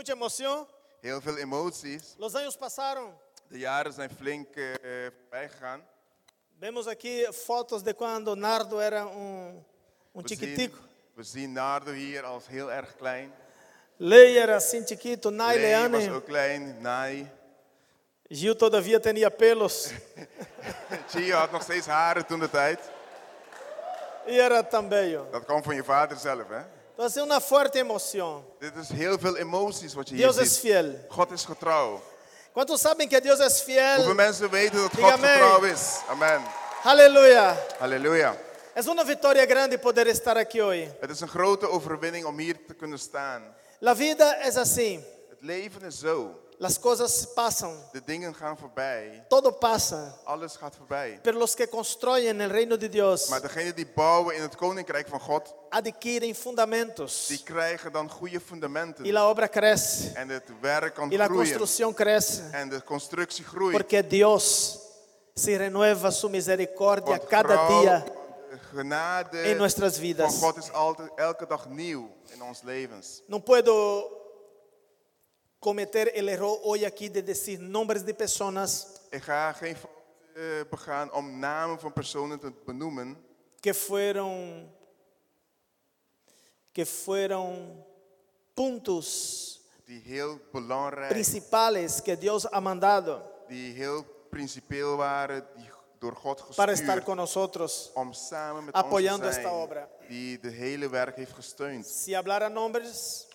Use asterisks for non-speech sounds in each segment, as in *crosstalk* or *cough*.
mucha emoción. Heel veel emoties. Los años pasaron. De jaren zijn flink eh, voorbij gegaan. Vemos aquí fotos de cuando Nardo era We zien, chiquitico. we zien Nardo hier als heel erg klein. Lei era assim chiquito, Nai was Leane. ook klein. Nai. Gil todavia tinha pelos. *laughs* Gio had nog steeds haren toen de tijd. e era bello. Dat kwam van je vader zelf, hè? Então, assim, uma forte emoção. Dit is heel veel emoties wat je hier Deus é ziet. fiel. God is getrouw. Quantos sabem que Deus é Hoeveel fiel? mensen weten dat Diga God amém. getrouw is? Amen. Aleluia. Halleluja. É uma vitória grande poder estar aqui hoje. Het is een grote overwinning om hier te kunnen staan. A vida é assim. Het leven is zo. As coisas passam. De dingen gaan voorbij. Todo passa. Alles gaat voorbij. Pero los que constroem o reino de Deus Maar degenen die bouwen in het koninkrijk van God, adquirem fundamentos. die krijgen dan goede fundamenten. E a obra cresce. En het werk kan E groeien. construção cresce. En de constructie groeit. Porque Deus se renueva sua misericórdia a Want cada trouw, dia de genade em nossas van vidas. God is altijd elke dag nieuw in ons levens. Não puedo cometer el error hoje aqui de dizer nomes de pessoas Ik ga geen fout eh, begaan om namen van personen te benoemen que foram que foram pontos die heel belangrijk, principais que Deus ha mandado die heel principieel waren, die door God para estar om samen met apoyando ons te esta obra. die de hele werk heeft gesteund.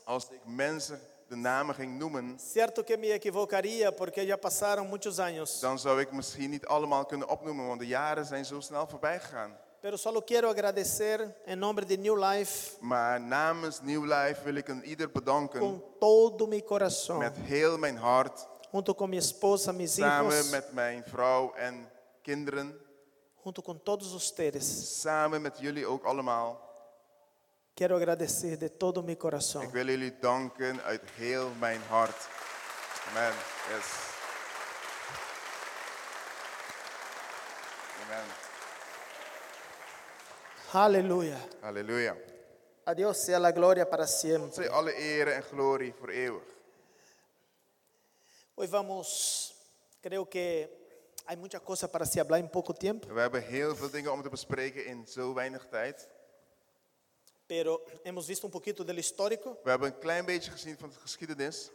Als ik mensen de namen ging noemen, certo que me equivocaria porque já passaram muitos anos. dan zou ik misschien niet allemaal kunnen opnoemen, want de jaren zijn zo snel voorbij gegaan. Pero só quero agradecer em nome de New Life Maar namens New Life wil ik een ieder bedanken com todo meu coração, met heel mijn hart, junto com minha esposa, meus samen hijos, met mijn vrouw en kinderen, junto com todos ustedes. samen met jullie ook allemaal. Quero agradecer de todo meu coração. Ik wil jullie danken uit heel mijn hart. Amen. Yes. Amen. Aleluia. Halleluja. A Deus seja a glória para sempre. Zij alle ere en glorie voor eeuwig. Hoje vamos, creio que há muita coisa para se falar em pouco tempo, We hebben heel veel dingen om te bespreken in zo weinig tijd. Pero hemos visto um pouquinho do histórico. We hebben een klein beetje gezien van de geschiedenis.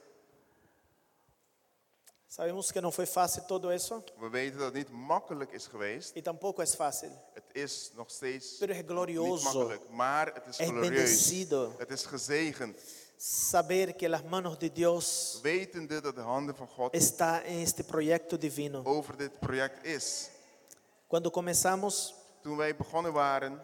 Sabemos que não foi fácil todo isso We weten dat het niet makkelijk is geweest. e tampouco é fácil. Het is nog steeds Pero niet glorioso, makkelijk, maar het is glorieus. bendecido Het is gezegend. saber que as mãos de Deus Wetende dat de handen van God está em este projeto divino. over dit project is. Quando começamos, Toen wij begonnen waren,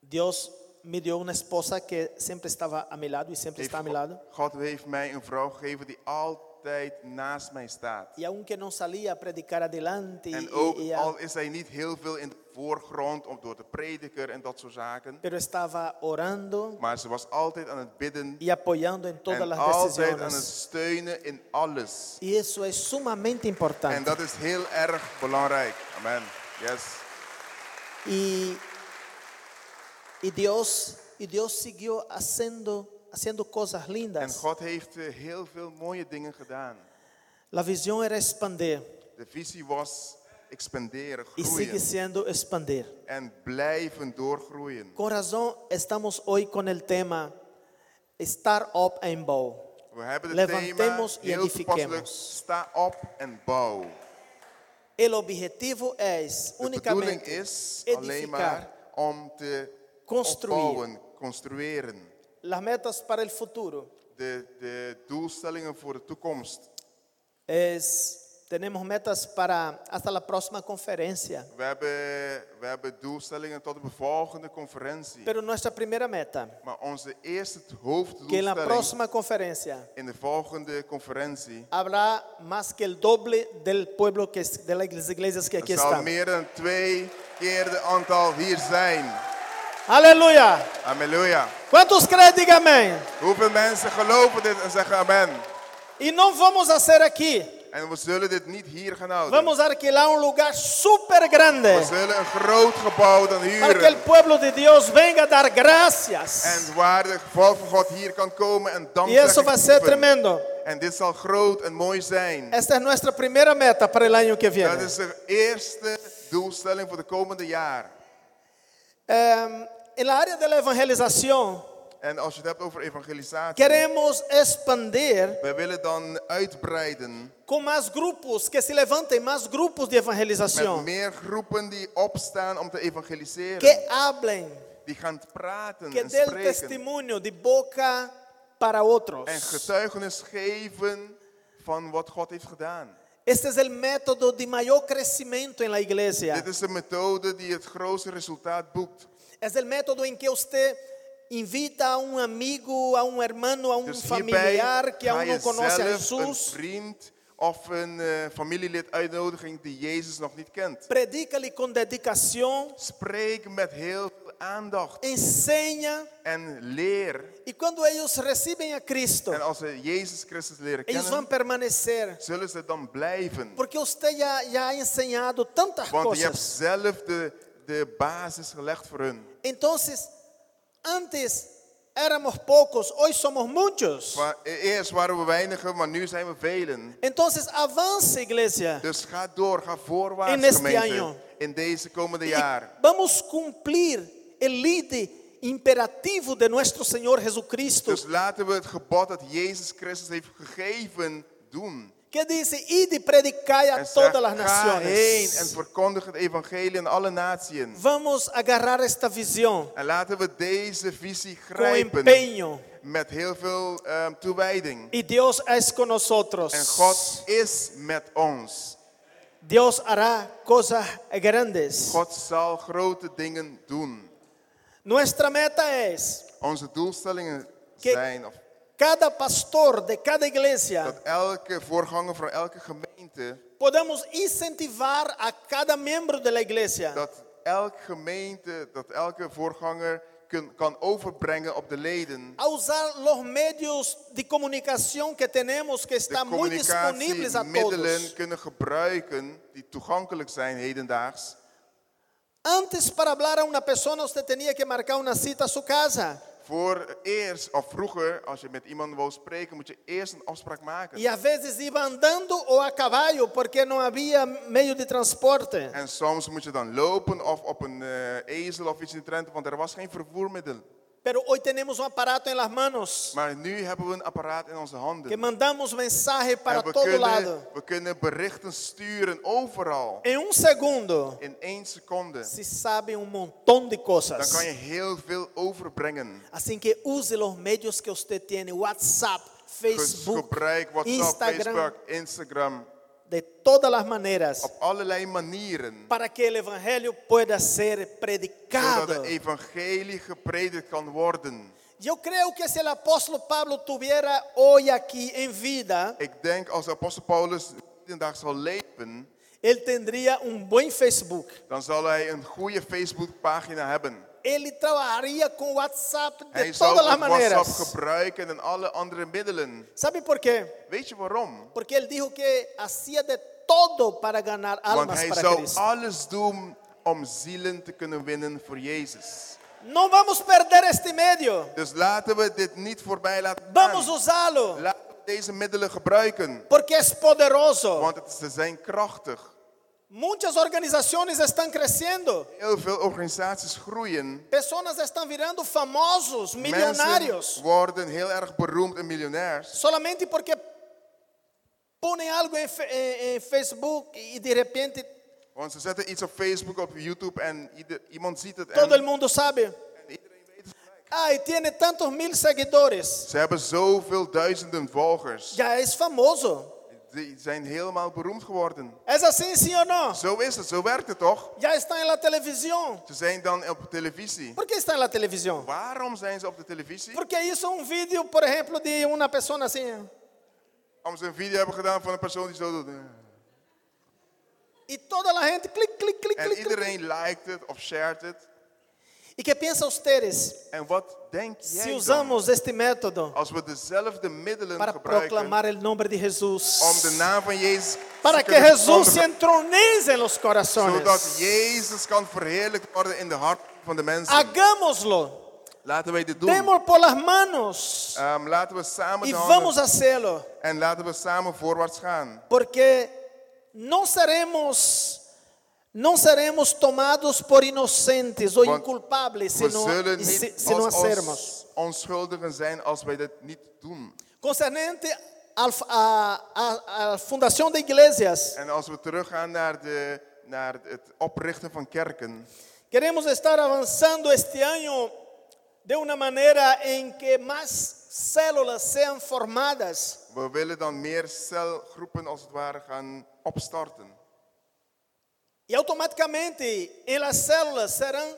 Deus me deu uma esposa que sempre estava a meu lado e sempre está a meu lado. God heeft mij een vrouw gegeven die altijd naast mij staat. E aunque não salia a predicar adelante, En e, ook e, al is hij niet heel veel in de voorgrond om door de prediker en dat soort zaken. pero estava orando Maar ze was altijd aan het bidden e apoiando em todas en as altijd aan het decisões. steunen in alles. E isso é sumamente En importante. dat is heel erg belangrijk. Amen. Yes. E, e Deus e Deus seguiu fazendo fazendo coisas En lindas. God heeft eh, heel veel mooie dingen gedaan. A visão era expandir De visie was expanderen, e sigue groeien sendo expandir. en blijven doorgroeien. Com razão, estamos hoje com o tema Start Up em Bouw. We hebben het Levantemos thema heel toepasselijk, sta op en bouw. O objetivo é De unicamente is alleen maar om te Construir. opbouwen, metas para o futuro. De, de doelstellingen voor de toekomst. Es, tenemos metas para hasta la próxima conferência. We hebben, we hebben doelstellingen tot de volgende conferentie. Pero nuestra meta, Maar onze eerste que na hoofddoelstelling próxima conferência in de volgende conferentie habrá más que el doble del pueblo que es- de las iglesias que aquí er zal están. meer dan twee keer de aantal hier zijn. Aleluia! Halleluja. Quantos creem, diga amém. Hoeveel mensen geloven dit en zeggen amen? E não vamos fazer aqui En we zullen dit niet hier gaan houden. Vamos alquilar un lugar super grande We zullen een groot gebouw dan para que el huren. pueblo de Dios venga a dar gracias. En waar de volk van God hier kan komen en Y eso va a ser tremendo. En dit zal groot en mooi zijn. Esta es nuestra primera meta para el año que Dat viene. is de eerste doelstelling voor de komende jaar. Eh, en la área de la evangelización, En als je het hebt over evangelisatie, queremos expandir wij willen dan uitbreiden con más grupos, que se levanten más grupos de met evangelización, meer groepen die opstaan om te evangeliseren. que hablen, Die gaan praten que en spreken. testimonio de boca para otros. En getuigenis geven van wat God heeft gedaan. Este método de. Dit is de methode die het grootste resultaat boekt. Es el método en que usted invita a un amigo, a un hermano, a un Dus familiar que aún je no conoce a Jesús. vriend of een eh, familielid uitnodigen die Jezus nog niet kent. Predícale con dedicación, Spreek met heel veel aandacht enseña. en leer. Y cuando ellos reciben a Cristo, En als ze Jezus Christus leren ellos van a kennen, permanecer. zullen ze dan blijven. Porque ya, ya ha enseñado tantas Want je hebt zelf de, de basis gelegd voor hun. Entonces, antes éramos pocos, hoy somos muchos. Maar e- eerst waren we weinigen, maar nu zijn we velen. Entonces, avance, iglesia. Dus ga door, ga voorwaarts En este gemeente. año. In deze komende jaar. vamos cumplir el líder imperativo de nuestro Señor Jesucristo, Dus laten we het gebod dat Jezus Christus heeft gegeven doen. Que dice, id y predicai a todas las ga heen en naciones. verkondig het evangelie aan alle naties. Vamos a agarrar esta visión En laten we deze visie con grijpen empeño. met heel veel ehm, toewijding. Y Dios es con nosotros. En God is met ons. Dios hará cosas grandes. God zal grote dingen doen. Nuestra meta es Onze doelstellingen zijn of cada pastor de cada iglesia dat elke voorganger van elke gemeente, podamos incentivar a cada miembro de la iglesia dat elke gemeente, dat elke voorganger kun- kan overbrengen op de leden. a usar los medios de comunicación que tenemos que De están muy disponibles a communicatiemiddelen todos. kunnen gebruiken die toegankelijk zijn hedendaags. Antes para hablar a una persona usted tenía que marcar una cita a su casa Voor eerst of vroeger, als je met iemand wou spreken, moet je eerst een afspraak maken. y a veces iba andando o a caballo porque no había medio de transporte. En soms moet je dan lopen of op een eh, ezel of iets in de trend, want er was geen vervoermiddel. Pero hoy tenemos un aparato en las manos Maar nu hebben we een apparaat in onze que handen. mandamos mensajes para En we todo lado. kunnen, we kunnen berichten sturen overal. En un segundo In één seconde. se sabe un montón de Dan cosas. kan je heel veel overbrengen. Así que use los medios que usted tiene, WhatsApp, Facebook, gebruik WhatsApp, Instagram, Facebook, Instagram. De todas Op allerlei manieren. para que el Evangelio pueda ser Zodat predicado. het evangelie gepredikt kan worden. Yo creo que si el apóstol Pablo tuviera hoy aquí en vida, Ik denk als de apostel Paulus een dag zal leven, él tendría un buen Facebook. dan zal hij een goede Facebookpagina hebben. Él trabajaría con WhatsApp de Hij todas las ook WhatsApp gebruiken en alle andere middelen. ¿Sabe por qué? Weet je waarom? Porque él dijo que hacía de todo para ganar Want almas hij para zou Cristo. alles doen om zielen te kunnen winnen voor Jezus. No vamos perder este medio. Dus laten we dit niet voorbij laten Vamos gaan. usarlo. Laten we deze middelen gebruiken. Porque es poderoso. Want het, ze zijn krachtig. Muchas organizaciones están creciendo. Heel veel organisaties groeien. Personas están virando famosos, millonarios. Mensen worden heel erg beroemd en miljonairs. Solamente porque ponen algo fe- en- en Facebook y de repente Want ze zetten iets op Facebook, op YouTube en ieder- iemand ziet het. todo el mundo sabe. gelijk. Ay, tiene tantos mil seguidores. Ze hebben zoveel duizenden volgers. Ya es famoso. Die zijn helemaal beroemd geworden. ¿Es así, sí o no? Zo is het, zo werkt het toch? Ya está en la televisión. Ze zijn dan op televisie. ¿Por qué está en la televisión? Waarom zijn ze op de televisie? Porque hizo un video, por ejemplo, de una persona así. Omdat ze een video hebben gedaan van een persoon die zo doet. Y toda la gente, clic, clic, clic, En clic, clic. iedereen liked het of shared het. ¿Y qué piensan ustedes En wat denk si jij dan usamos este método als we dezelfde middelen para proclamar el nombre de Jesús? om de naam van Jezus Para que Jesús se verkondigen, entronice en los zodat corazones. Jezus kan verheerlijkt worden in de hart van de mensen. Hagámoslo. Laten wij dit doen. Demos por las manos Ehm, laten we samen y de vamos handen a hacerlo. en laten we samen voorwaarts gaan. Porque no seremos no seremos tomados por inocentes o Want si, niet si no als hacemos. ons onschuldigen zijn als wij dit niet doen. Concernente a, a, a fundación de iglesias, En als we teruggaan naar, de, naar het oprichten van kerken, queremos estar avanzando este año de una manera en que más células sean formadas we willen dan meer celgroepen als het ware gaan opstarten. Y automáticamente en las células serán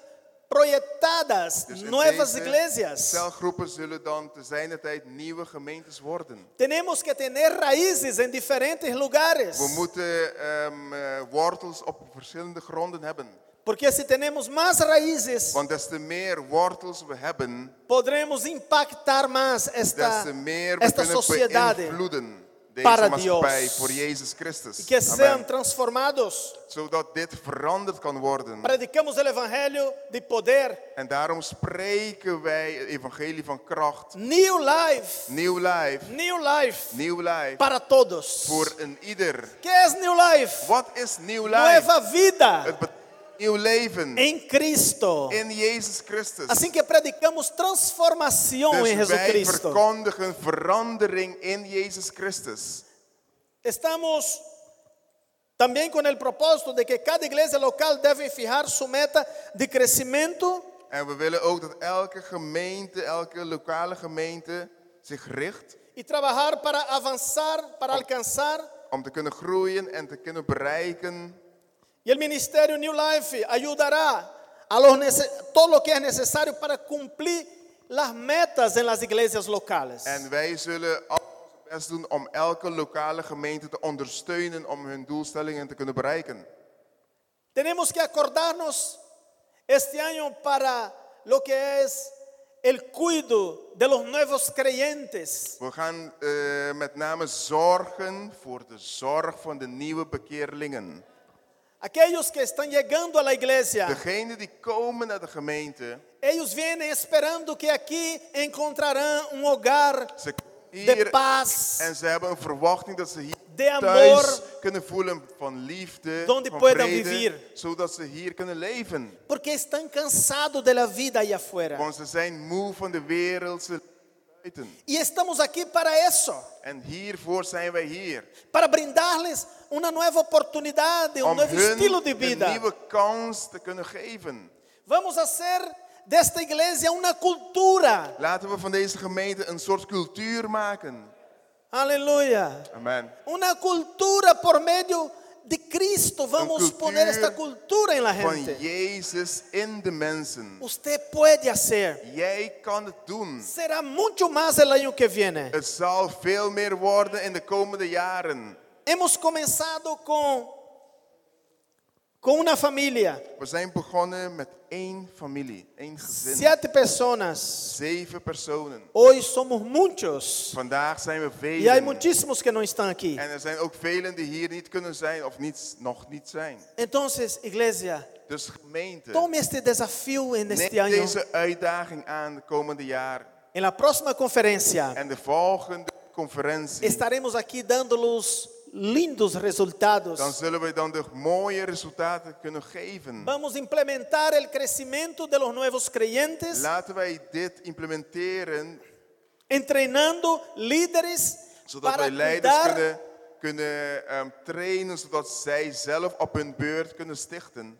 proyectadas Dus in nuevas deze iglesias. celgroepen zullen dan te zijner tijd nieuwe gemeentes worden. Tenemos que tener raíces en diferentes lugares. We moeten ehm, eh, wortels op verschillende gronden hebben. Porque si tenemos más raíces, Want des te meer wortels we hebben, podremos impactar des esta, te meer esta kunnen sociedad beïnvloeden para Dios. voor Jezus Christus. y que sean Amen. transformados. Zodat dit veranderd kan worden. Predicamos el evangelio de poder, En daarom spreken wij het evangelie van kracht. new life, Nieuw life, new life nieuw life para todos. voor een ieder. ¿Qué es new life? Wat is nieuw life? Nueva vida Het nieuw leven en Cristo. in Jezus Christus. Así que predicamos transformación en Dus wij Jesucristo. verkondigen verandering in Jezus Christus. Estamos también con el propósito de que cada iglesia local debe fijar su meta de crecimiento En we willen ook dat elke gemeente, elke lokale gemeente zich richt y trabajar para avanzar, para alcanzar. om te kunnen groeien en te kunnen bereiken. Y el ministerio New Life ayudará a los todo lo que es necesario para cumplir las metas en las iglesias locales. En wij zullen best doen om elke lokale gemeente te ondersteunen om hun doelstellingen te kunnen bereiken. Tenemos que acordarnos este año para lo que es el cuidado de los nuevos creyentes. We gaan eh, met name zorgen voor de zorg van de nieuwe bekeerlingen. Aquellos que están llegando a la iglesia, Degenen die komen naar de gemeente, ellos vienen esperando que un hogar ze komen de paz, en ze hebben een verwachting dat ze hier de amor, thuis kunnen voelen van liefde, donde van vrede, vivir. zodat ze hier kunnen leven. porque están cansados de la vida allá afuera. Want ze zijn moe van de wereldse. Y estamos aquí para eso, En hiervoor zijn wij hier. para brindarles una nueva oportunidad de un Om nuevo hun estilo de een vida. nieuwe kans te kunnen geven. Vamos a hacer de esta iglesia una cultura. Laten we van deze gemeente een soort cultuur maken. Aleluya. Amen. Una cultura por medio de Cristo. Vamos poner esta cultura en la gente. Usted puede hacer. Doen. Será mucho más el año que viene. Het zal veel meer worden in de komende jaren. Hemos comenzado con, con una familia. We zijn begonnen met één familie, één gezin. Siete personas. Zeven personen. Hoy somos muchos. Vandaag zijn we Y hay velen. muchísimos que no están aquí. En er zijn ook velen die hier niet kunnen zijn of niet, nog niet zijn. Entonces, iglesia, Dus gemeente, tome este desafío en neem este año. deze uitdaging aan de komende jaar. En la próxima conferencia En de volgende conferentie, estaremos aquí dándolos lindos resultados. dan zullen we dan de mooie resultaten kunnen geven. Vamos a implementar el crecimiento de los nuevos creyentes, Laten wij dit implementeren, entrenando líderes zodat para wij leiders cuidar kunnen, kunnen ehm, trainen, zodat zij zelf op hun beurt kunnen stichten.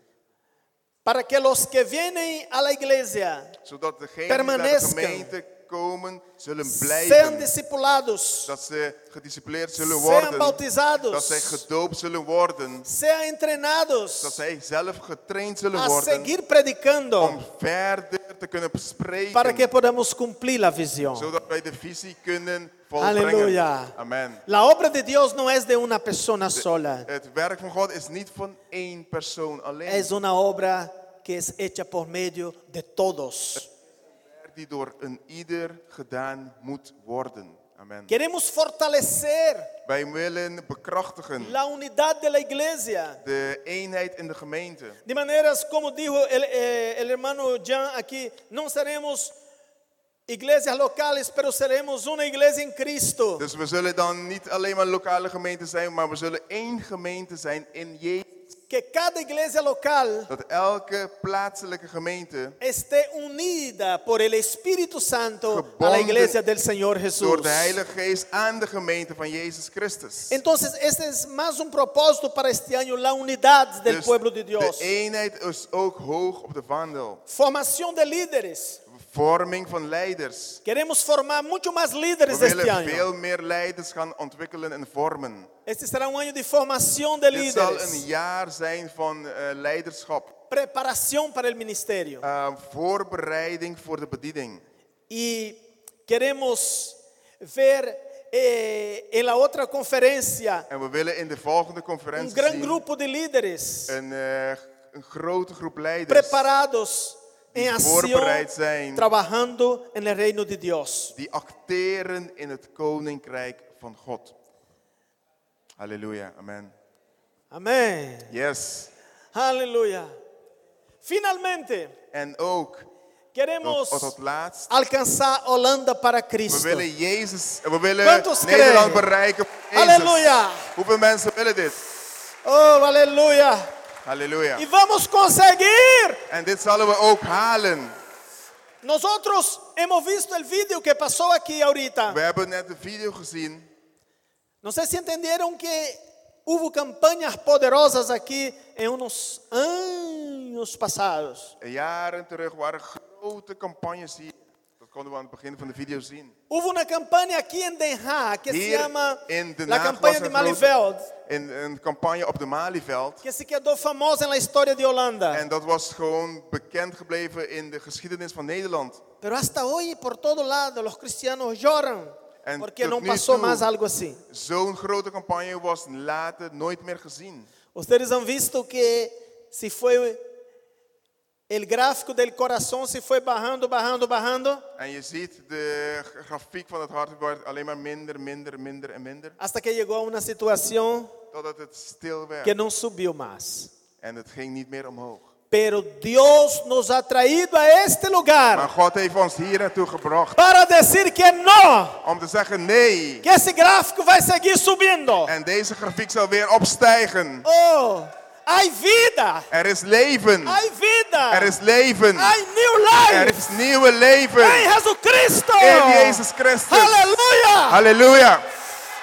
para que los que vienen a la iglesia Zodat degenen die naar de Permanezcan. gemeente komen, zullen sean blijven. discipulados, Dat ze gedisciplineerd zullen sean worden. Dat bautizados, zij gedoopt zullen worden. sean entrenados Dat zij zelf getraind zullen a worden. seguir predicando Om verder te kunnen bespreken. para que podamos cumplir la visión. Zodat wij de visie kunnen. Aleluya. Amen. La obra de Dios no es de una persona sola, Het werk van God is niet van één persoon alleen. es una obra que es hecha por medio de todos. Die door een ieder gedaan moet worden. Amen. Queremos fortalecer Wij willen bekrachtigen la unidad de la iglesia. de eenheid in de gemeente. De maneras como dijo el, eh, el hermano Jean aquí, no seremos iglesias locales, pero seremos una iglesia en Cristo. Dus we zullen dan niet alleen maar lokale gemeente zijn, maar we zullen één gemeente zijn in Jezus. Que cada iglesia local Dat elke plaatselijke gemeente esté unida por el Espíritu Santo a la iglesia del Señor Jesús. door de Heilige Geest aan de gemeente van Jezus Christus. Entonces, este es más un propósito para este año, la unidad del Dus pueblo de Dios. de eenheid is ook hoog op de vaandel. Formación de líderes. Vorming van leiders. Queremos formar más We líderes este año. veel meer leiders gaan ontwikkelen en vormen. Este será un año de formación de Dit zal een líderes. jaar zijn van eh, leiderschap. Preparación para el ministerio. Eh, voorbereiding voor de bediening. Y queremos ver eh, en la otra conferencia En we willen in de volgende conferentie gran zien grupo de líderes een, eh, een grote groep leiders preparados en acción, voorbereid zijn. trabajando en el reino de Dios. die acteren in het koninkrijk van God. Halleluja, amen. Amén. Yes. Aleluya. Finalmente, En ook, queremos tot, tot laatst, alcanzar Holanda para we Cristo. willen Jezus, we willen Quantos Nederland creen? bereiken. Halleluja. Hoeveel mensen willen dit? Oh, aleluya. Halleluja. Y vamos conseguir. We ook halen. Nosotros hemos visto el video que pasó aquí ahorita. We hebben net de video gezien. No sé si entendieron que hubo campañas poderosas aquí en unos años pasados. Jaren terug waren grote campagnes hier. Konden we aan het begin van de video zien. Hubo una campaña aquí en Den Haag que se Hier llama in Den la Haag campaña was de een grote- Maliveld, In een campagne op de Malieveld. que se quedó famosa en la historia de Holanda. En dat was gewoon bekend gebleven in de geschiedenis van Nederland. Pero hasta hoy por todo lado los cristianos lloran En porque tot no nu pasó toe- más algo así. Zo'n grote campagne was later nooit meer gezien. Ustedes han visto que si fue el gráfico del corazón se fue bajando, bajando, bajando En je ziet de grafiek van het hart wordt alleen maar minder, minder, minder en minder. hasta que llegó a stil werd. que no subió más. En het ging niet meer omhoog. Pero Dios nos ha traído a este Maar lugar God heeft ons hier naartoe gebracht. para decir que no, Om te zeggen nee. que ese gráfico vai seguir subiendo. En deze grafiek zal weer opstijgen. Oh, hay vida, Er is leven. hay vida, Er is leven. new Er life is nieuwe leven. en Jesucristo. In Jezus Christus. Halleluja.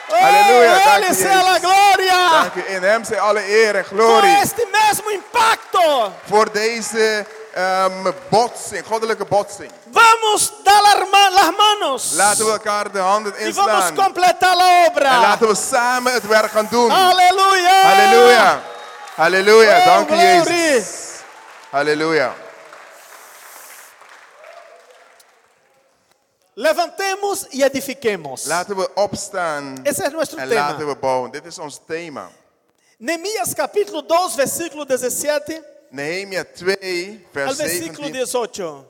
Oh, Halleluja, dank Él u, Jezus. gloria. Dank u. In hem zij alle eer en glorie. este mesmo impacto, Voor deze ehm, botsing, goddelijke botsing. vamos dar las ma- las manos Laten we elkaar de handen y vamos inslaan. completar la En obra. laten we samen het werk gaan doen. Aleluya. Halleluja. Halleluja. Oh, Dank glory. Jezus. Halleluja. Levantemos y edifiquemos. Laten we opstaan Ese es nuestro en tema. laten we bouwen. Dit is ons thema. Nehemías capítulo 2, versículo 17 Nehemia 2, al vers versículo 17. 18.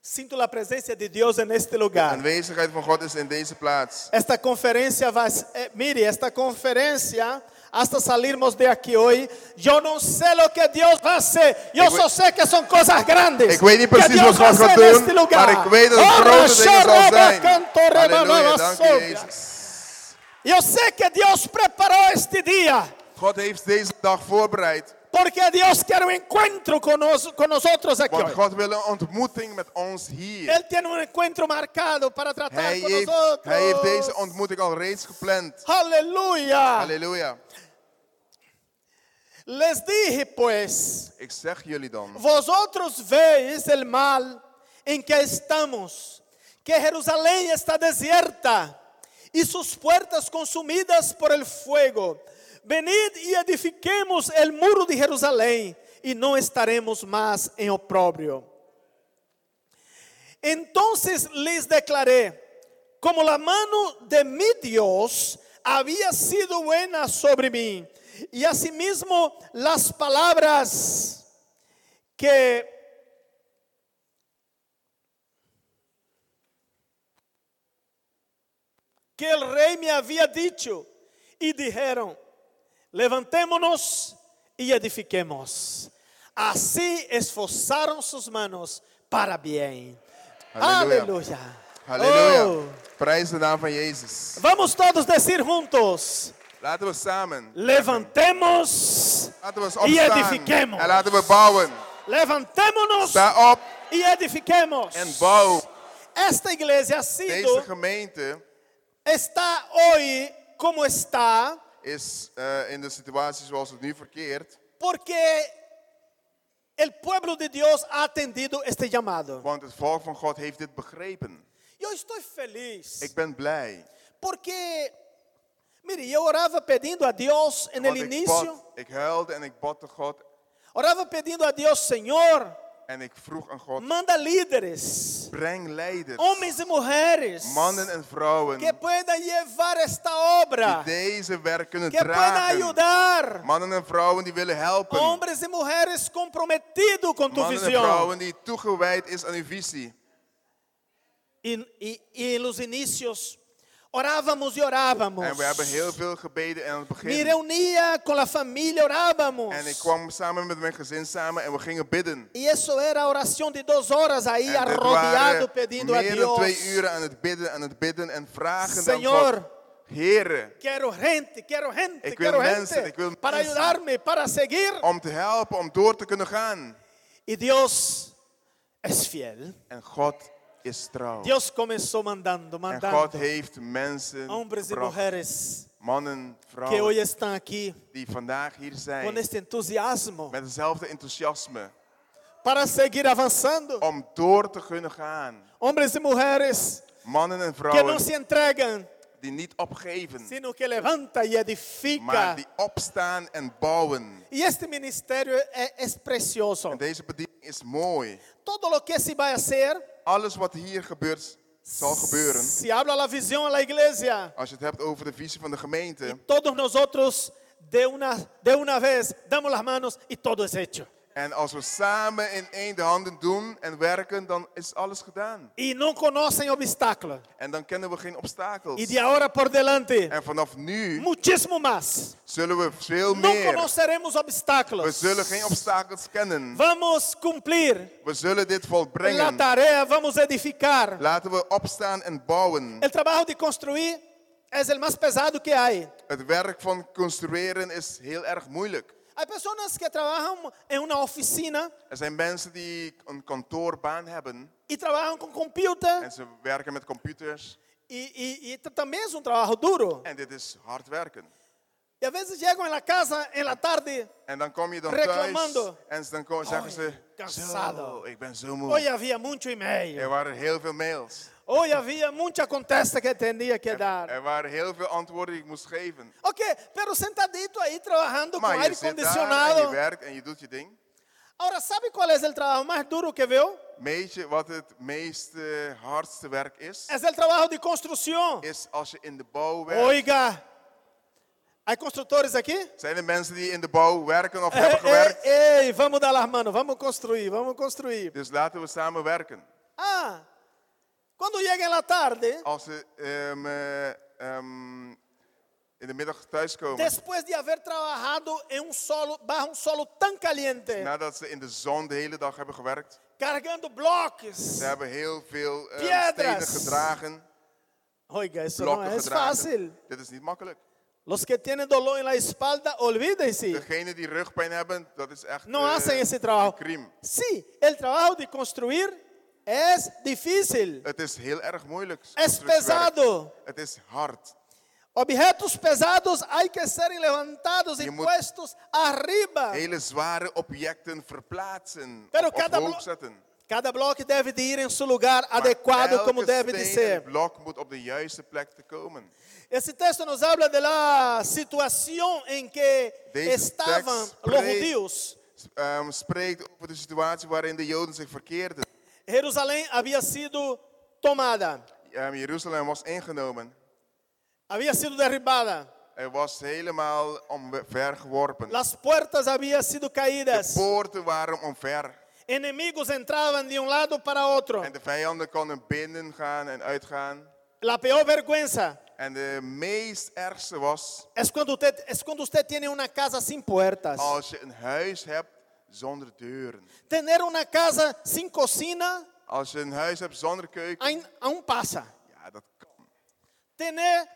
Sinto la presencia de Dios en este De lugar. aanwezigheid van God is in deze plaats. Esta conferencia va, eh, mire, esta conferencia, hasta salirmos de aquí hoy, yo no sé lo que Dios va a hacer. Yo Ik weet- solo sé que son cosas grandes. Ik weet niet que precies Dios wat God gaat doen, este lugar. maar ik weet dat het grote dingen zal reba, zijn. canto, reba, Halleluja, reba, dank u sobra. Jezus. Yo sé que Dios preparó este día. God heeft deze dag voorbereid. Porque Dios quiere un encuentro con, nos- con nosotros aquí Want hoy. God wil een ontmoeting met ons hier. Él tiene un encuentro marcado para tratar Hij con heeft, nosotros. hij heeft deze ontmoeting al reeds gepland. Aleluya. Halleluja. Les dije pues, Ik zeg jullie dan. vosotros veis el mal en que estamos, que Jerusalén está desierta y sus puertas consumidas por el fuego. Venid y edifiquemos el muro de Jerusalén y no estaremos más en oprobio. Entonces les declaré, como la mano de mi Dios había sido buena sobre mí, Y asimismo las palabras que que el rey me había dicho y dijeron, levantémonos y edifiquemos. Así esforzaron sus manos para bien. Aleluya. Aleluya. Halleluja. Oh. Naam van Jezus. Vamos todos decir juntos, Laten we samen. levantemos Laten we eens y opstaan. edifiquemos. En laten we bouwen. Levantémonos Sta op y edifiquemos. en bouw. Esta iglesia ha Deze sido, gemeente está hoy como está, is eh, in de situatie zoals het nu verkeert. porque el pueblo de Dios ha atendido este llamado. Want het volk van God heeft dit begrepen. Eu estou feliz, Ik ben blij. porque, mire, eu orava pedindo a Deus en el ik, início, bad, ik huilde en ik tot God. orava pedindo a Deus, Senhor, En ik vroeg aan God, manda líderes, breng leiders. homens e mulheres, Mannen en vrouwen. que puedan llevar esta obra, Die deze werk kunnen que dragen. ayudar. Mannen en vrouwen die willen helpen. Homens e mulheres comprometidos com tua Mannen en vrouwen die toegewijd is aan uw visie. E, e, e nos inícios, orávamos e orávamos. En we hebben heel veel gebeden en aan het begin. reunia com a família, orávamos. En ik kwam samen met mijn gezin samen en we gingen bidden. E isso era oração de duas horas aí, waren pedindo a meer dan Deus. twee uren aan het bidden, aan het bidden en vragen aan Senhor, God. Heere, Quero gente, quero gente, Ik wil quero mensen, gente ik wil para mensen. ajudar-me, para seguir. om te helpen, om door te kunnen gaan. E Deus é fiel. En God is trouw. Deus começou mandando, En mandando God heeft mensen e gebracht, mulheres mannen, que vrouwen, hoje estão aqui die vandaag hier zijn. este entusiasmo Met hetzelfde enthousiasme. para seguir avançando. Om door te kunnen gaan. Homens e mulheres Mannen en que não vrouwen se entregam, die niet opgeven. sino que levanta e Maar edifica. die opstaan en bouwen. E este ministério é, é precioso. En deze bediening is mooi. Todo lo que se vai fazer, Alles wat hier gebeurt, zal gebeuren. se habla la visão a la igreja, Als je het hebt over de visie van de gemeente. todos nosotros de una, de una vez damos las manos y todo es hecho. En als we samen in één de handen doen en werken, dan is alles gedaan. Y no conocen obstáculos. En dan kennen we geen obstakels. Y de por delante, En vanaf nu muchísimo más. zullen we veel No meer. conoceremos We obstáculos. zullen geen obstakels kennen. Vamos cumplir We zullen dit la volbrengen. tarea, vamos edificar. Laten we opstaan en bouwen. El trabajo de construir es el más pesado que hay. Het werk van construeren is heel erg moeilijk. Hay personas que trabajan en una oficina Er zijn mensen die een kantoorbaan hebben y trabajan con computer en ze werken met computers. y, y, y esto también es un trabajo duro. En dit is hard werken. Y a veces llegan la casa en la tarde, En dan kom je dan thuis Reclamando. en dan zeggen ze, cansado. zo, ik ben zo moe. hoy había mucho Er email, waren heel veel mails. Hoy había mucha contesta que tenía que Er, dar. er waren heel veel antwoorden die ik moest geven. Ok, pero sentadito ahí trabajando con Maar je aire en je werkt en je doet je ding. Ahora, ¿sabe cuál es el trabajo más duro que veo? Weet je wat het meeste hardste werk is? Es el trabajo de construcción. Is als je in de bouw werkt. Oiga, ¿hay constructores aquí? Zijn er mensen die in de bouw werken of Ei, hebben gewerkt? ei, ei, vamos dar las manos, vamos construir, vamos construir. Dus laten we samen werken. Ah, cuando llega en la tarde, Als ze ehm, eh, ehm, in de middag thuiskomen, después de haber trabajado en un solo, bajo un solo tan caliente, nadat ze in de zon de hele dag hebben gewerkt, cargando bloques. ze hebben heel veel Piedras. stenen gedragen, Oiga, eso no blokken es gedragen. fácil. Dit is niet makkelijk. Los que tienen dolor en la espalda, olvídense. Degenen die rugpijn hebben, dat is echt No eh, hacen ese trabajo. een crime. Sí, el trabajo de construir es difícil, Het is heel erg moeilijk. es pesado. Het is hard. Objetos pesados hay que ser levantados y puestos arriba. Hele zware objecten verplaatsen. Pero cada hoog blo- zetten. Cada bloque deve de ir em seu lugar Maar adequado como deve de ser. blok moet op de juiste plek te komen. Esse texto nos habla de la situação em que Deze estavam tekst os spreekt- judeus. Ehm, spreekt over de situatie waarin de Joden zich verkeerden. Jerusalém havia sido tomada, Ehm, Jeruzalem was ingenomen. havia sido derribada. Hij was helemaal omvergeworpen. Las puertas habían sido De caídas. poorten waren omver. Enemigos entraban de un lado para otro. En de vijanden konden binnen gaan en uitgaan. La peor vergüenza En de meest ergste was es cuando usted, es cuando usted tiene una casa sin puertas. als je een huis hebt zonder deuren. Tener una casa sin cocina Als je een huis hebt zonder keuken, aún, aún pasa. ja, dat kan. Tener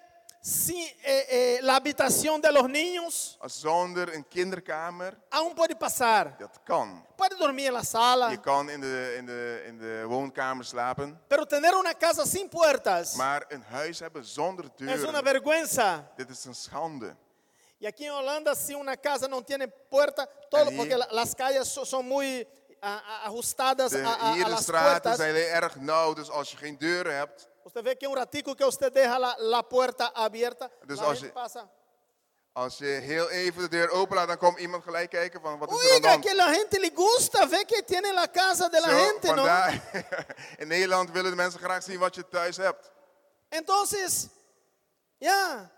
sin, eh, eh, la habitación de los niños Als zonder een kinderkamer, aún puede pasar. dat kan. Puede dormir en la sala. Je kan in de, in de, in de woonkamer slapen. Pero tener una casa sin puertas Maar een huis hebben zonder es una deuren, vergüenza. dit is een schande. Y aquí en Holanda, si una casa no tiene puerta, todo porque calles so- son muy ah, ah, ajustadas De, a, a- hier a de straten zijn erg nauw, dus als je geen deuren hebt, Usted ve que un ratico que usted deja la, la puerta abierta, Dus la als je- pasa. als je heel even de deur open laat, dan komt iemand gelijk kijken van wat is er aan de Oiga, hand. que la gente le gusta, ve que tiene la casa de la Zo, gente, ¿no? vandaar, *laughs* in Nederland willen de mensen graag zien wat je thuis hebt. Entonces, ya,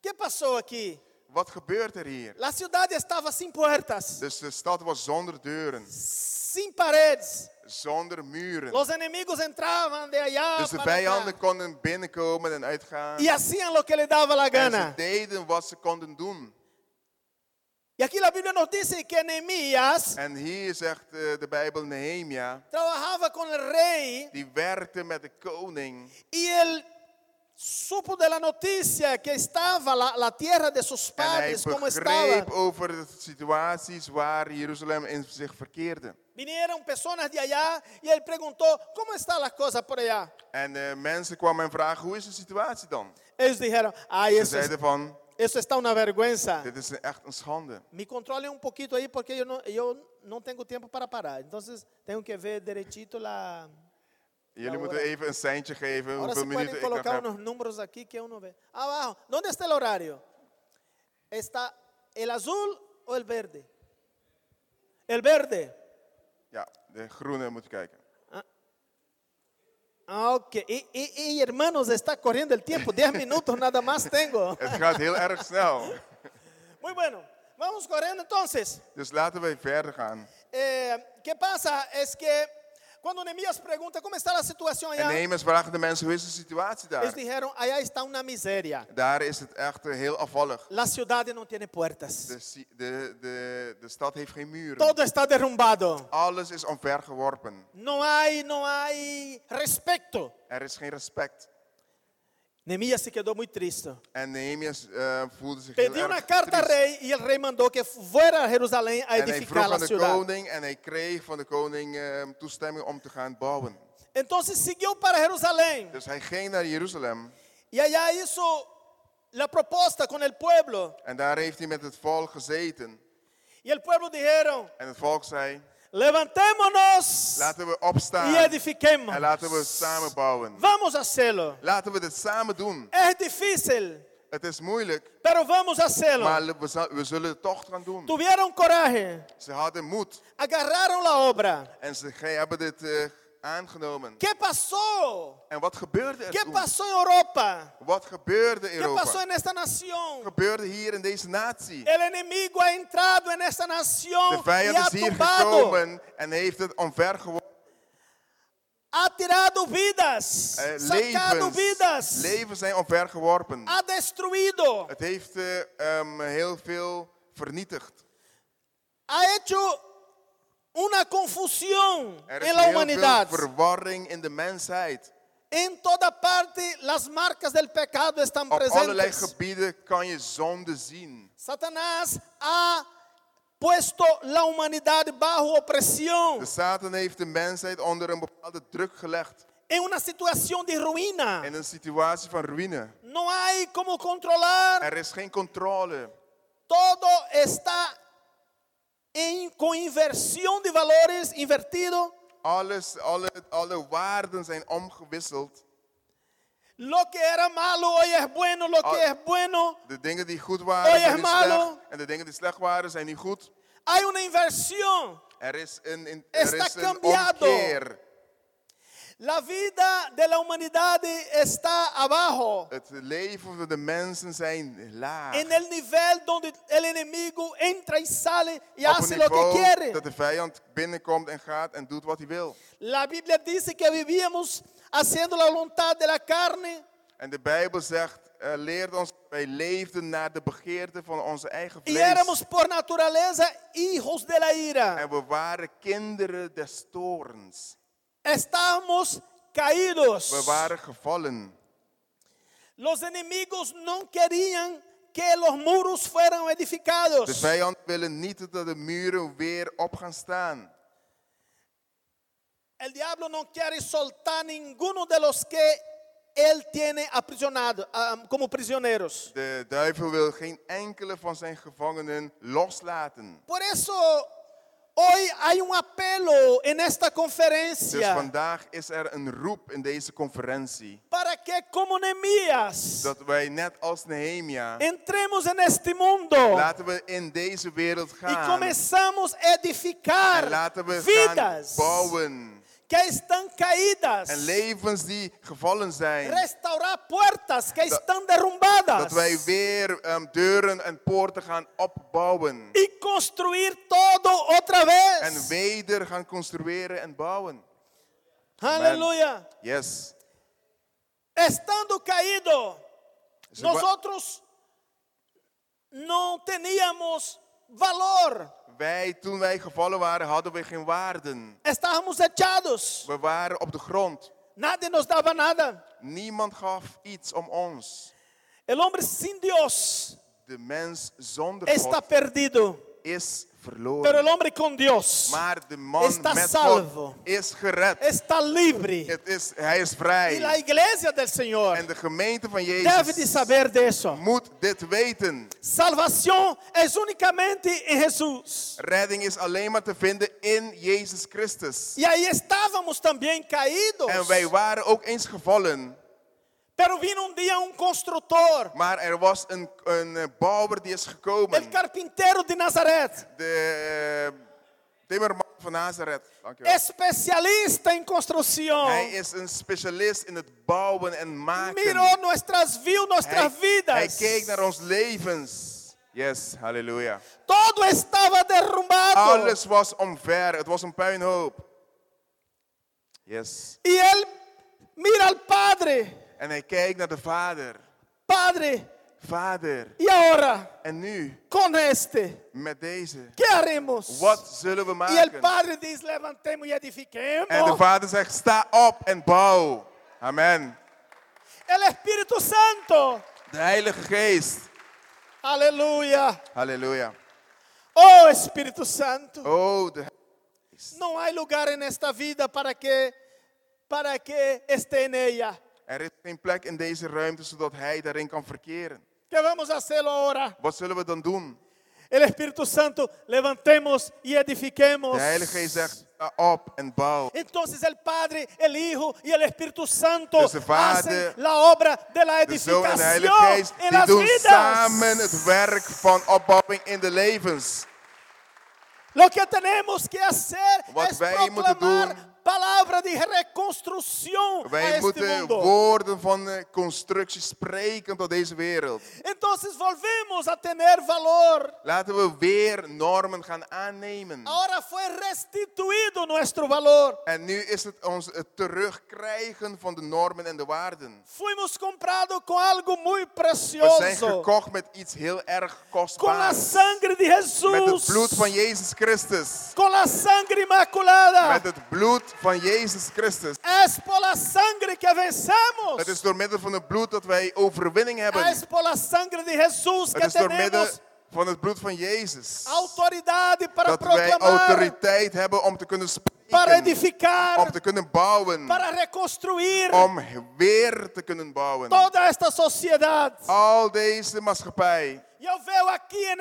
¿qué pasó aquí? Wat gebeurt er hier? La ciudad estaba sin puertas, Dus de stad was zonder deuren, sin paredes. zonder muren. Los enemigos entraban de allá Dus de vijanden konden binnenkomen en uitgaan. y hacían lo que les daba la En ze gana. deden wat ze konden doen. Y aquí la Biblia nos dice que Nehemías En hier zegt eh, de Bijbel Nehemia, trabajaba con el rey die werkte met de koning. y él supo de la noticia que estaba la, la tierra de hij padres, como estaba. over de situaties waar in zich verkeerde. Vinieron personas de allá y él preguntó, ¿cómo están las cosas por allá? En eh, mensen kwamen en vragen, hoe is de situatie dan? Ellos dijeron, Ze zeiden van, está una vergüenza. dit is echt een schande. Me controle un poquito ahí porque yo no tengo tiempo para parar. Entonces tengo que ver derechito la... Jullie Nou, moeten hoor. even een seintje geven Ahora hoeveel se minuten pueden ik nog colocar heb. unos números aquí que uno ve. Abajo, ¿dónde está el horario? ¿Está el azul o el verde? El verde. Ja, de groene moet je kijken. Ah, ok. Y, y- y, hermanos, está corriendo el tiempo. 10 *laughs* minutos nada más tengo. Het gaat heel erg snel. Muy bueno. Vamos corriendo entonces. Dus laten we verder gaan. Eh, ¿Qué pasa? Es que cuando Nehemías pregunta cómo está En allá, Nehemia vragen de mensen, hoe is de situatie daar? dijeron, allá está una miseria. Daar is het echt heel afvallig. La ciudad no tiene puertas. De, de, de, de stad heeft geen muren. Todo está derrumbado. Alles is omvergeworpen. No hay, no hay respeto. Er is geen respect. Nehemías se quedó muy triste. Nehemia eh, voelde zich Pediu erg carta rey y el rey mandó que a Jerusalén a edificar vroeg la aan de ciudad. koning en hij kreeg van de koning eh, toestemming om te gaan bouwen. Entonces siguió para Jerusalén Dus hij ging naar Jeruzalem y allá hizo la propuesta con el pueblo. en daar heeft hij met het volk gezeten. Y el pueblo dijeron, En het volk zei, levantémonos laten we y opstaan edifiquemos. en laten we samen bouwen. Vamos a hacerlo. Laten we dit samen doen. Es difícil, Het is moeilijk, pero vamos a hacerlo. maar we, we zullen het toch gaan doen. Tuvieron coraje, Ze hadden moed agarraron la obra. en ze hebben dit eh, aangenomen. ¿Qué pasó? En wat gebeurde er ¿Qué toen? pasó en Europa? Wat gebeurde in ¿Qué pasó Europa? en esta Wat nación? gebeurde hier in deze natie? El enemigo ha entrado en esta nación De y vijand ha is hier tumbado, gekomen en heeft het omvergeworpen. ha tirado vidas, Eh, sacado levens, vidas, levens zijn omvergeworpen. ha destruido, Het heeft eh, ehm, heel veel vernietigd. ha hecho una confusión Er en la humanidad. verwarring in de mensheid. En toda parte las marcas del pecado están Op allerlei presentes. gebieden kan je zonde zien. Satanás ha puesto la humanidad bajo opresión, De Satan heeft de mensheid onder een bepaalde druk gelegd. en una situación de ruina. In een situatie van ruïne. No hay cómo controlar. Er is geen controle. Todo está con inversión de valores, invertido. Alles, alle, alle waarden zijn omgewisseld. Lo que era malo hoy es bueno, lo que es bueno. De dingen die goed waren Hoy zijn nu malo. slecht. En de dingen die slecht waren zijn niet goed. Hay una inversión. Er is een, er is een cambiado. omkeer. La vida de la humanidad está abajo, Het leven van de mensen zijn laag. en el nivel donde el enemigo entra y sale y Op hace lo que quiere. dat de vijand binnenkomt en gaat en doet wat hij wil. La Biblia dice que vivíamos haciendo la voluntad de la carne, En de Bijbel zegt, eh, leert ons, wij leefden naar de begeerte van onze eigen y vlees. por naturaleza hijos de la ira. En we waren kinderen des toorns. Estábamos caídos. We waren gevallen. Los enemigos no querían que los muros fueran edificados. De vijand willen niet dat de muren weer op gaan staan. El diablo no quiere soltar ninguno de los que él tiene aprisionado ah, como prisioneros. De duivel wil geen enkele van zijn gevangenen loslaten. Por eso hoy hay un apelo en esta Dus conferencia vandaag is er een roep in deze conferentie. para que como Nehemías Dat wij net als Nehemia, entremos en este mundo laten we in deze wereld y gaan. comenzamos a edificar En laten we gaan vidas bouwen. Que están caídas. En levens die gevallen zijn. restaurar puertas que están derrumbadas Dat wij weer ehm, deuren en poorten gaan opbouwen. y construir todo otra vez. En weder gaan construeren en bouwen. Aleluya. Yes. Estando caído, Ze wa- nosotros no teníamos valor. Wij, toen wij gevallen waren, hadden we geen waarden. Estábamos echados. We waren op de grond. Nadie nos daba nada. Niemand gaf iets om ons. El hombre sin Dios De mens zonder está God perdido. is Pero el verloren. hombre con Dios Maar de man Está met salvo. God is gered. está libre. Het is, hij is Y vrij. la iglesia del Señor En de gemeente van debe de Jezus saber de eso. moet dit weten. Salvación es únicamente en Jesús. Redding is alleen maar te vinden in Jezus Christus. Y ahí estábamos también caídos. En wij waren ook eens gevallen. Pero vino un día un constructor, Maar er was een, een eh, bouwer die is el gekomen. carpintero de Nazaret, De eh, timmerman van Nazareth. Dankjewel. especialista en construcción. Hij is een specialist in het bouwen en maken. Miró nuestras vidas, Hij, nuestras vidas. hij keek naar ons levens. Yes, halleluja. Todo estaba derrumbado. Alles was omver. Het was een puinhoop. Yes. Y él mira al Padre. En hij kijkt naar de vader. Padre, Vader. y ahora En nu, con este, met deze. ¿qué haremos? Wat zullen we Y el maken? Padre dice, levantemos y edifiquemos. En de vader zegt, sta op en bouw. Amen. El Espíritu Santo. De Heilige Geest. Aleluya. Halleluja. Oh Espíritu Santo. Oh, de No hay lugar en esta vida para que para que esté en ella. Er is geen plek in deze ruimte zodat hij daarin kan verkeren. ¿Qué vamos a hacerlo ahora? Wat zullen we dan doen? El Espíritu Santo, levantemos y edifiquemos. De Heilige Geest zegt, sta op en bouw. Entonces el Padre, el Hijo y el Espíritu Santo Dus de Vader, hacen la obra de la Zoon en de edificación Heilige Geest, en die las doen vidas. samen het werk van opbouwing in de levens. Lo que tenemos que hacer Wat es wij moeten doen- palabra de reconstrucción a Wij moeten mundo. woorden van eh, constructie spreken tot deze wereld. Entonces volvemos a tener valor. Laten we weer normen gaan aannemen. Ahora fue restituido nuestro valor. En nu is het ons het terugkrijgen van de normen en de waarden. Fuimos comprados con algo muy We zijn precioso. gekocht met iets heel erg Con la kostbaars. sangre de Met het bloed van Jezus Christus. Con la sangre inmaculada. Met het bloed van Jezus Christus. Es por la sangre que vencemos. Het is door middel van het bloed dat wij overwinning hebben. Es por la sangre de Jesús Het que is door middel van het bloed van Jezus. autoridad para Dat wij autoriteit hebben om te kunnen para spreken. edificar, Om te kunnen bouwen. para reconstruir Om weer te kunnen bouwen. toda esta sociedad. Al deze maatschappij. En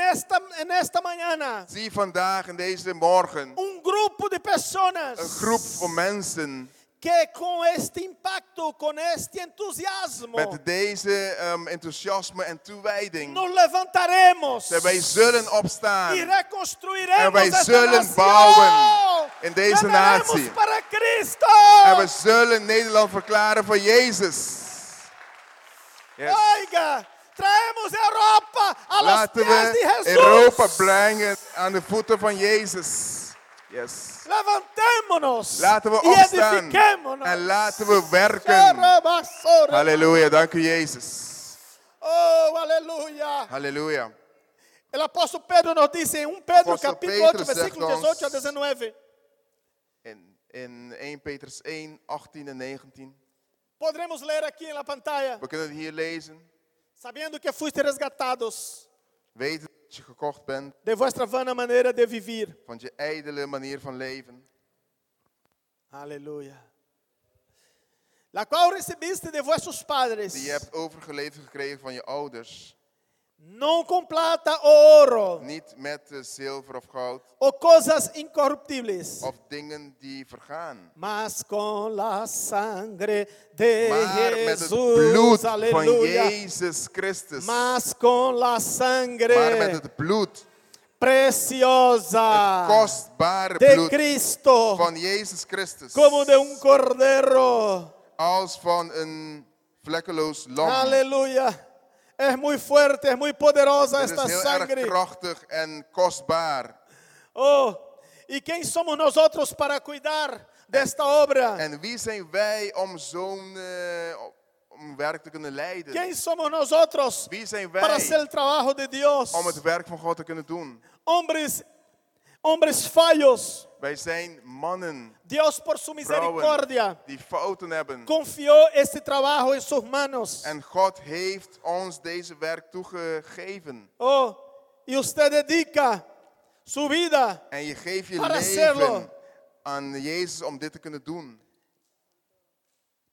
en esta mañana Zie vandaag en deze morgen un grupo de personas een groep van mensen que con este impacto, con este entusiasmo, met deze ehm, enthousiasme en toewijding. nos levantaremos Dat wij zullen y opstaan. reconstruiremos En wij zullen bouwen. in deze natie. para Cristo. En we zullen Nederland verklaren voor Jezus. Yes. Oiga, traemos Europa a los pies de we Jesús. Europa brengen aan de voeten van Jezus. Yes. Levantémonos Laten we opstaan en laten we werken. Halleluja, dank u Jezus. Oh, aleluya. Halleluja. El apóstol Pedro nos dice en 1 Pedro capítulo 8, Pedro versículo zegt ons- 18 a 19. In, in 1 Petrus 1, 18 en 19. Podremos leer aquí en la pantalla. We kunnen het hier lezen. Sabiendo que fuiste resgatados Weet dat je gekocht bent de vuestra vana manera de vivir. van je ijdele manier van leven. Aleluya. La cual recibiste de vuestros padres. Die je hebt overgeleverd gekregen van je ouders. No con plata o oro Niet met eh, zilver of goud o cosas incorruptibles. of dingen die vergaan. mas con la sangre de Maar met het bloed van Aleluya. Jezus Christus. Mas con la sangre Maar met het bloed, preciosa het kostbare de bloed Cristo, van Jezus Christus. como de un cordero. Als van een vlekkeloos lam. Aleluya. Es muy fuerte, es muy poderosa esta is heel erg sangre. krachtig en kostbaar. Oh, ¿y quién somos nosotros para cuidar de esta obra? En wie zijn wij om zo'n eh, om werk te kunnen leiden? ¿Quién somos nosotros Wie zijn para wij el trabajo de Dios? om het werk van God te kunnen doen? Hombres, hombres fallos. Wij zijn mannen, Dios por su misericordia die fouten hebben. confió este trabajo en sus manos. En God heeft ons deze werk toegegeven. Oh, y usted dedica su vida En je geeft je Para leven hacerlo. aan Jezus om dit te kunnen doen.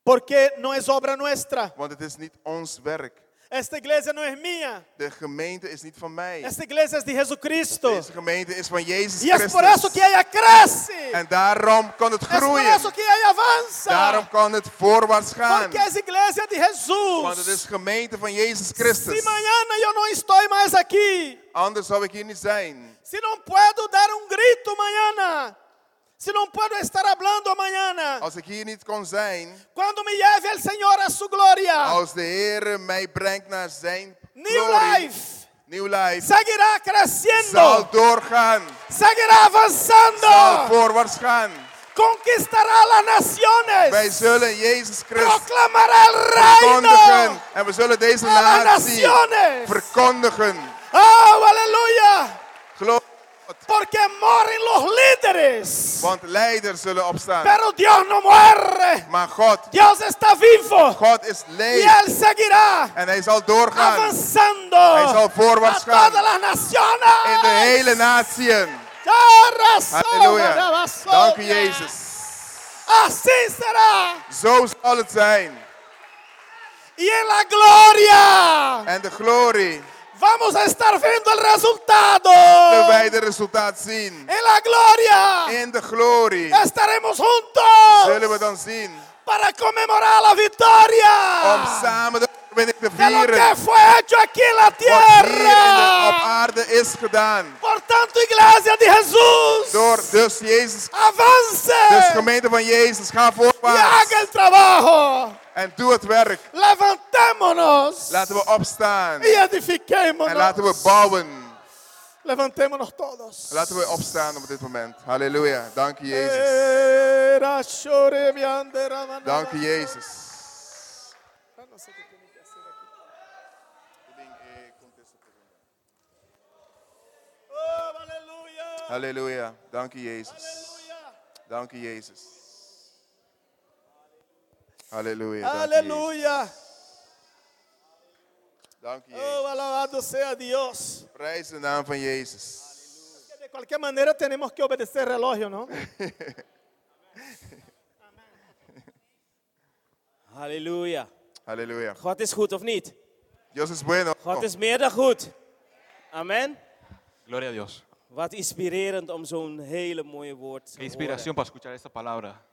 porque no es obra nuestra. Want het is niet ons werk. Esta iglesia no es mía. De gemeente is niet van mij. Esta iglesia es de Jesucristo. Deze gemeente is van Jezus Y es por eso Christus. que ella crece. En daarom kan het Es por groeien. eso que ella avanza. Daarom kan het voorwaarts gaan. Porque es iglesia de Jesús. Want het is gemeente van Jezus Christus. Si mañana yo no estoy más aquí, Anders zou ik hier niet zijn. si no puedo dar un grito mañana, Als ik hier niet kon zijn. Als de Heer mij brengt naar zijn New glorie. Life New life. seguirá Zal creciendo, doorgaan. seguirá Zal avanzando, voorwaarts gaan. conquistará las Wij naciones, zullen Jezus Christus proclamará el verkondigen. reino En we zullen deze natie verkondigen. Oh, aleluya. Geloof God. Porque moren los líderes. Want leiders zullen opstaan. Pero Dios no muere. Maar God, Dios está vivo. God is Y leef. Él seguirá En hij zal doorgaan avanzando Hij zal voorwaarts gaan. todas las naciones. in de hele. Halleluja. Halleluja. Dank u Jezus. Así será. Zo zal het zijn. Y en la gloria En de glorie, vamos a estar viendo el resultado. zullen wij de resultaat zien. En la gloria In de glorie estaremos juntos zullen we dan zien. para conmemorar la victoria. Om samen de overwinning te de lo que fue hecho aquí en la Wat hier de- tierra. op aarde is gedaan. Por tanto, iglesia de Jesús, Door dus Jezus, avance dus gemeente van Jezus, ga y voorwaarts. haga el trabajo. En doe het werk. Levantémonos Laten we opstaan. y edifiquémonos. En laten we bouwen. Levantémonos todos. Laten we opstaan op dit moment. Halleluja. Dank u Jezus. Ramanada. Dank u Jezus. Oh. Halleluja. Dank u Jezus. Dank u Jezus. Halleluja. Dank u Jezus. Aleluya. Dank u Oh, alabado sea Dios. Prijs de naam van Jezus. De cualquier manera tenemos que obedecer el reloj, ¿no? *laughs* Halleluja. Halleluja. God is goed of niet? Dios es bueno. God is meer dan goed. Amen. Gloria a Dios. Wat inspirerend om zo'n hele mooie woord te Qué inspiración para escuchar esta palabra. horen.